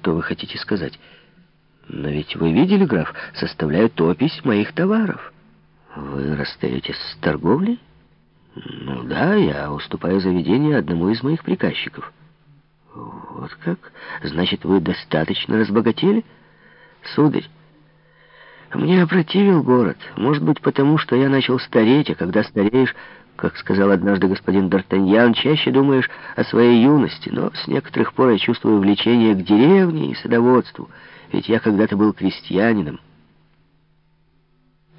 Что вы хотите сказать? Но ведь вы видели, граф, составляют опись моих товаров. Вы расстаетесь с торговлей? Ну да, я уступаю заведение одному из моих приказчиков. Вот как? Значит, вы достаточно разбогатели? Сударь, мне опротивил город. Может быть, потому что я начал стареть, а когда стареешь, как сказал однажды господин Д'Артаньян, чаще думаешь о своей юности, но с некоторых пор я чувствую влечение к деревне и садоводству, ведь я когда-то был крестьянином.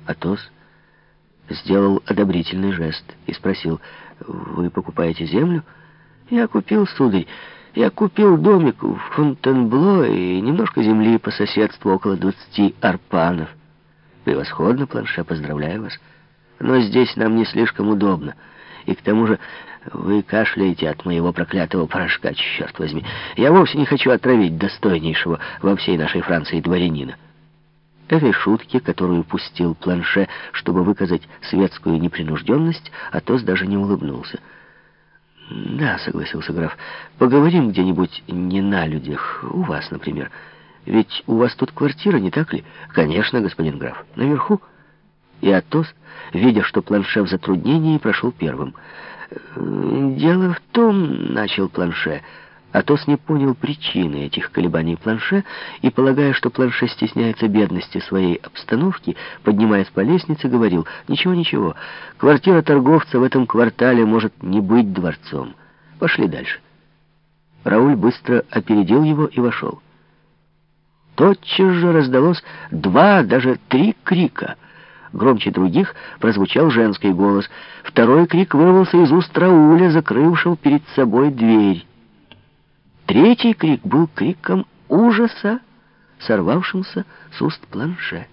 Атос сделал одобрительный жест и спросил, «Вы покупаете землю?» «Я купил, сударь, я купил домик в Фонтенбло и немножко земли по соседству около двадцати арпанов». Превосходно, планше, поздравляю вас. Но здесь нам не слишком удобно. И к тому же вы кашляете от моего проклятого порошка, черт возьми. Я вовсе не хочу отравить достойнейшего во всей нашей Франции дворянина. Этой шутки, которую пустил планше, чтобы выказать светскую непринужденность, Атос даже не улыбнулся. «Да», — согласился граф, — «поговорим где-нибудь не на людях, у вас, например». Ведь у вас тут квартира, не так ли? Конечно, господин граф. Наверху. И Атос, видя, что планше в затруднении, прошел первым. «Э, «Дело в том, — начал планше, — Атос не понял причины этих колебаний планше и, полагая, что планше стесняется бедности своей обстановки, поднимаясь по лестнице, говорил, «Ничего, ничего, квартира торговца в этом квартале может не быть дворцом. Пошли дальше». Рауль быстро опередил его и вошел. Тотчас же раздалось два, даже три крика. Громче других прозвучал женский голос. Второй крик вырвался из уст Рауля, закрывшего перед собой дверь. Третий крик был криком ужаса, сорвавшимся с уст планше.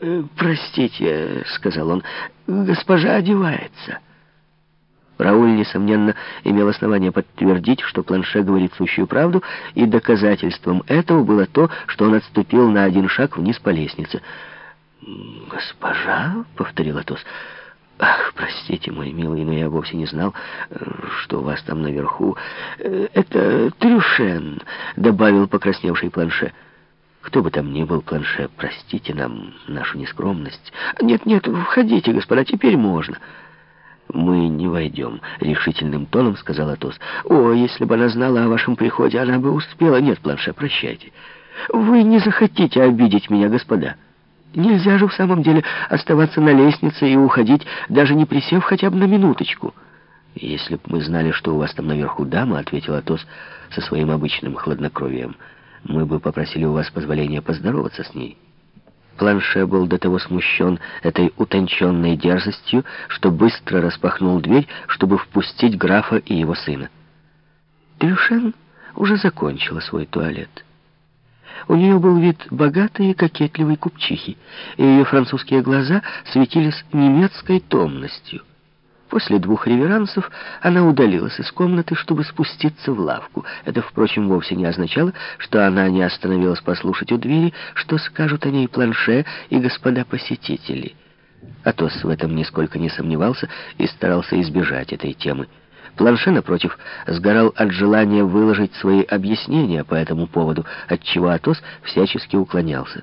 «Э, «Простите», — сказал он, — «госпожа одевается». Рауль, несомненно, имел основание подтвердить, что Планше говорит сущую правду, и доказательством этого было то, что он отступил на один шаг вниз по лестнице. «Госпожа?» — повторил Атос. «Ах, простите, мой милый, но я вовсе не знал, что у вас там наверху. Это Трюшен», — добавил покрасневший Планше. «Кто бы там ни был, Планше, простите нам нашу нескромность». «Нет-нет, входите, господа, теперь можно». «Мы не войдем», — решительным тоном сказал Атос. «О, если бы она знала о вашем приходе, она бы успела. Нет, Планше, прощайте. Вы не захотите обидеть меня, господа. Нельзя же в самом деле оставаться на лестнице и уходить, даже не присев хотя бы на минуточку». «Если бы мы знали, что у вас там наверху дама», — ответил Атос со своим обычным хладнокровием, «мы бы попросили у вас позволения поздороваться с ней». Планше был до того смущен этой утонченной дерзостью, что быстро распахнул дверь, чтобы впустить графа и его сына. Трюшен уже закончила свой туалет. У нее был вид богатой и кокетливой купчихи, и ее французские глаза светились немецкой томностью. После двух реверансов она удалилась из комнаты, чтобы спуститься в лавку. Это, впрочем, вовсе не означало, что она не остановилась послушать у двери, что скажут о ней планше и господа посетители. Атос в этом нисколько не сомневался и старался избежать этой темы. Планше, напротив, сгорал от желания выложить свои объяснения по этому поводу, от чего Атос всячески уклонялся.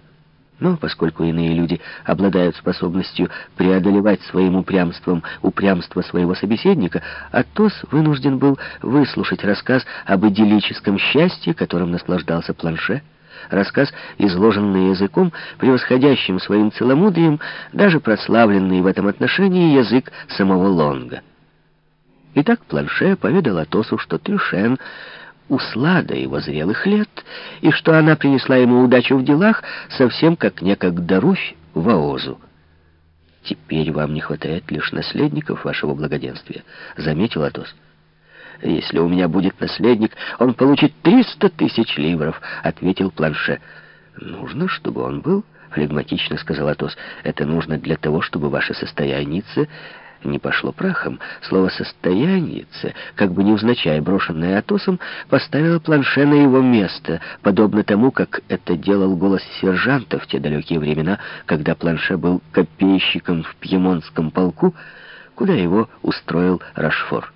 Но поскольку иные люди обладают способностью преодолевать своим упрямством упрямство своего собеседника, Атос вынужден был выслушать рассказ об идиллическом счастье, которым наслаждался Планше, рассказ, изложенный языком, превосходящим своим целомудрием, даже прославленный в этом отношении язык самого Лонга. Итак, Планше поведал Атосу, что Трюшен услада его зрелых лет, и что она принесла ему удачу в делах, совсем как некогда Руфь в Аозу. «Теперь вам не хватает лишь наследников вашего благоденствия», — заметил Атос. «Если у меня будет наследник, он получит триста тысяч ливров», — ответил Планше. «Нужно, чтобы он был», — флегматично сказал Атос. «Это нужно для того, чтобы ваше состоянице не пошло прахом. Слово «состоянице», как бы невзначай брошенное Атосом, поставило планше на его место, подобно тому, как это делал голос сержанта в те далекие времена, когда планше был копейщиком в пьемонтском полку, куда его устроил Рашфор.